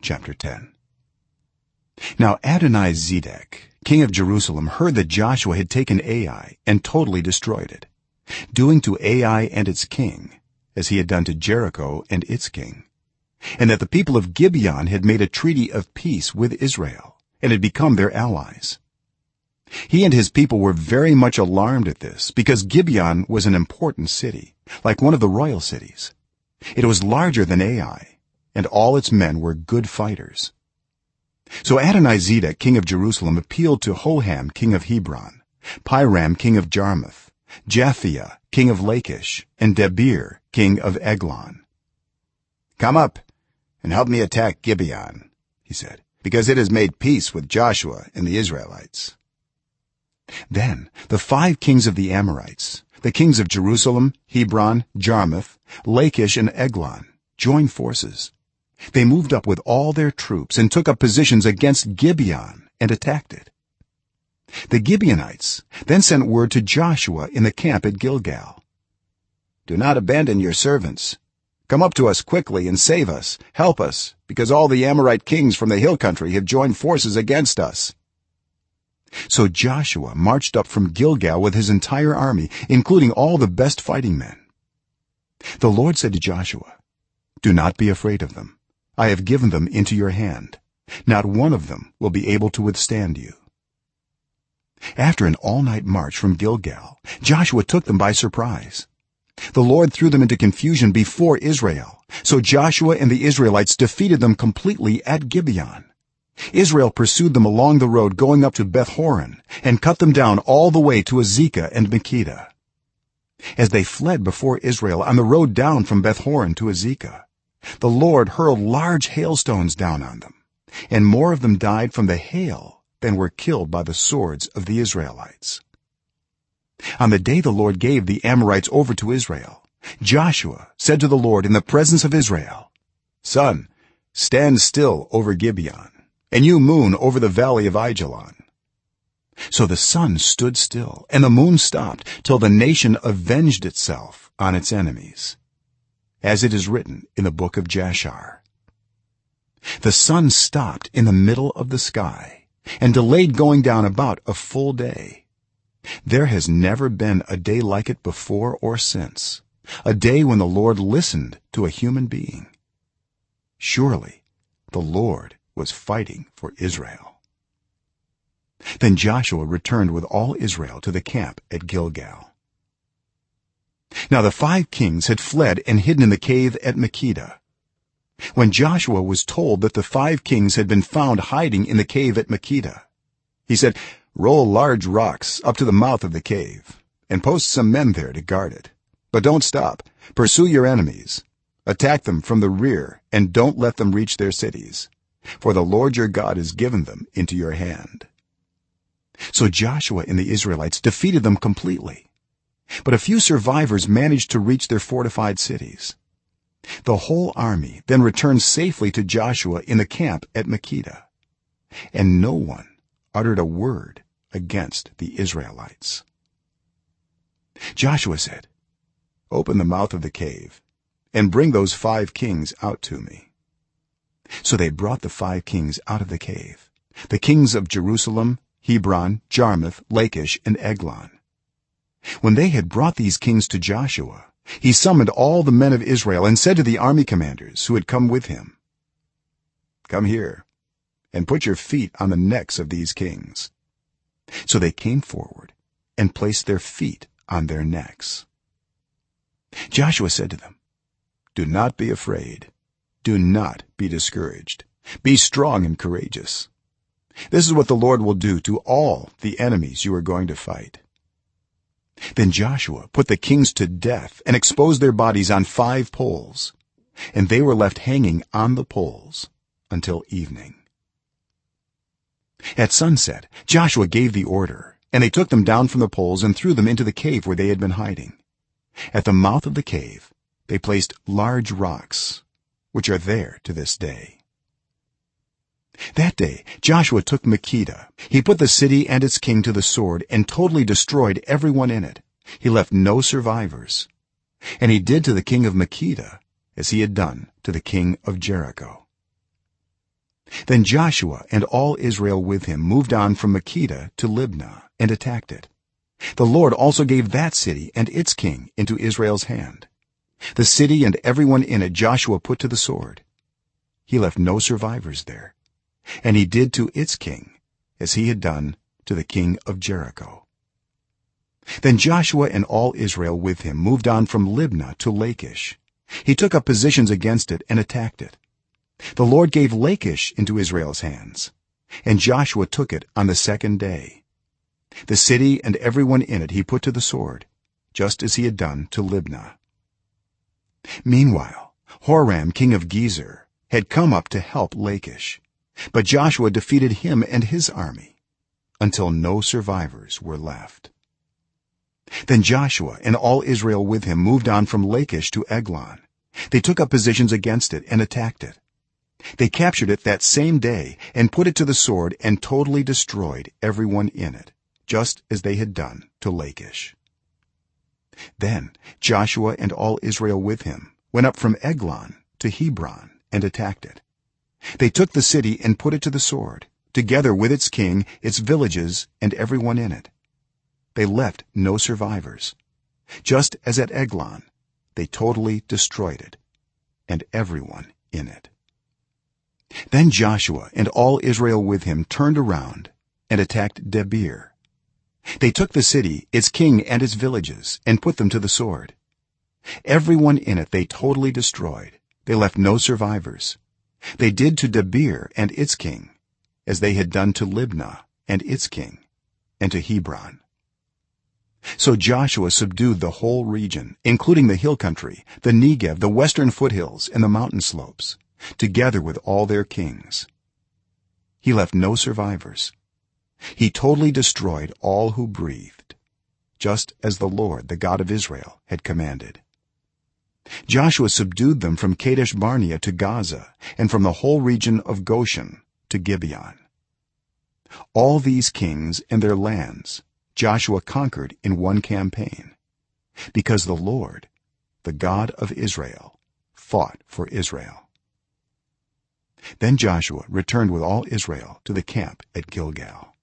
chapter 10 now adoni-zedek king of jerusalem heard that joshua had taken ai and totally destroyed it doing to ai and its king as he had done to jericho and its king and that the people of gibeon had made a treaty of peace with israel and had become their allies. He and his people were very much alarmed at this because gibeon was an important city like one of the royal cities. It was larger than ai and all its men were good fighters. So adoni-zedek king of jerusalem appealed to hoham king of hebron piram king of jarmuth japhia king of lachish and debir king of eglon. Come up and help me attack gibeon he said because it has made peace with joshua and the israelites. Then the five kings of the amorites the kings of jerusalem hebron jarmuth lachish and eglon joined forces they moved up with all their troops and took up positions against gibeon and attacked it. The gibeonites then sent word to joshua in the camp at gilgal. Do not abandon your servants. Come up to us quickly and save us. Help us because all the amorite kings from the hill country have joined forces against us. So joshua marched up from gilgal with his entire army including all the best fighting men. The lord said to joshua do not be afraid of them i have given them into your hand. Not one of them will be able to withstand you. After an all-night march from gilgal joshua took them by surprise. The lord threw them into confusion before israel. So joshua and the israelites defeated them completely at gibeon. Israel pursued them along the road going up to beth-horon and cut them down all the way to azekah and makkedah as they fled before israel on the road down from beth-horon to azekah the lord hurled large hailstones down on them and more of them died from the hail than were killed by the swords of the israelites. On the day the lord gave the amorites over to israel joshua said to the lord in the presence of israel sun stand still over gibeon and you moon over the valley of aijalon so the sun stood still and the moon stopped till the nation avenged itself on its enemies as it is written in the book of jashar. The sun stopped in the middle of the sky and delayed going down about a full day. There has never been a day like it before or since a day when the lord listened to a human being. Surely the lord was fighting for israel. Then joshua returned with all israel to the camp at gilgal now the five kings had fled and hidden in the cave at makkedah when joshua was told that the five kings had been found hiding in the cave at makkedah he said roll large rocks up to the mouth of the cave and post some men there to guard it. But don't stop. Pursue your enemies. Attack them from the rear and don't let them reach their cities for the lord your god has given them into your hand. So joshua and the israelites defeated them completely but a few survivors managed to reach their fortified cities. The whole army then returned safely to joshua in the camp at makkedah and no one uttered a word against the israelites. Joshua said open the mouth of the cave and bring those 5 kings out to me. So they brought the five kings out of the cave. The kings of jerusalem hebron jarmuth lachish and eglon when they had brought these kings to joshua he summoned all the men of israel and said to the army commanders who had come with him come here and put your feet on the necks of these kings. So they came forward and placed their feet on their necks. Joshua said to them do not be afraid. Do not be discouraged. Be strong and courageous. This is what the lord will do to all the enemies you are going to fight then joshua put the kings to death and exposed their bodies on 5 poles and they were left hanging on the poles until evening. At sunset joshua gave the order and they took them down from the poles and threw them into the cave where they had been hiding. At the mouth of the cave they placed large rocks which are there to this day that day joshua took makkedah he put the city and its king to the sword and totally destroyed everyone in it. He left no survivors. And he did to the king of makkedah as he had done to the king of jericho. Then joshua and all israel with him moved on from makkedah to libnah and attacked it. The lord also gave that city and its king into israel's hand. The city and everyone in it joshua put to the sword. He left no survivors there and he did to its king as he had done to the king of jericho. Then joshua and all israel with him moved on from libnah to lachish. He took up positions against it and attacked it. The lord gave lachish into israel's hands and joshua took it on the second day. The city and everyone in it he put to the sword just as he had done to libnah. Meanwhile horam king of gezer had come up to help lachish but joshua defeated him and his army until no survivors were left. Then joshua and all israel with him moved on from lachish to eglon. They took up positions against it and attacked it. They captured it that same day and put it to the sword and totally destroyed everyone in it just as they had done to lachish. Then joshua and all israel with him went up from eglon to hebron and attacked it they took the city and put it to the sword together with its king its villages and everyone in it. They left no survivors. Just as at eglon they totally destroyed it and everyone in it. Then joshua and all israel with him turned around and attacked debir. They took the city its king and its villages and put them to the sword. Everyone in it they totally destroyed. They left no survivors they did to debir and its king as they had done to libnah and its king and to hebron. So joshua subdued the whole region including the hill country the negev the western foothills and the mountain slopes together with all their kings. He left no survivors. He totally destroyed all who breathed just as the lord the god of israel had commanded joshua subdued them from kadesh barnea to gaza and from the whole region of goshen to gibeon. All these kings and their lands joshua conquered in one campaign because the lord the god of israel fought for israel. Then joshua returned with all israel to the camp at gilgal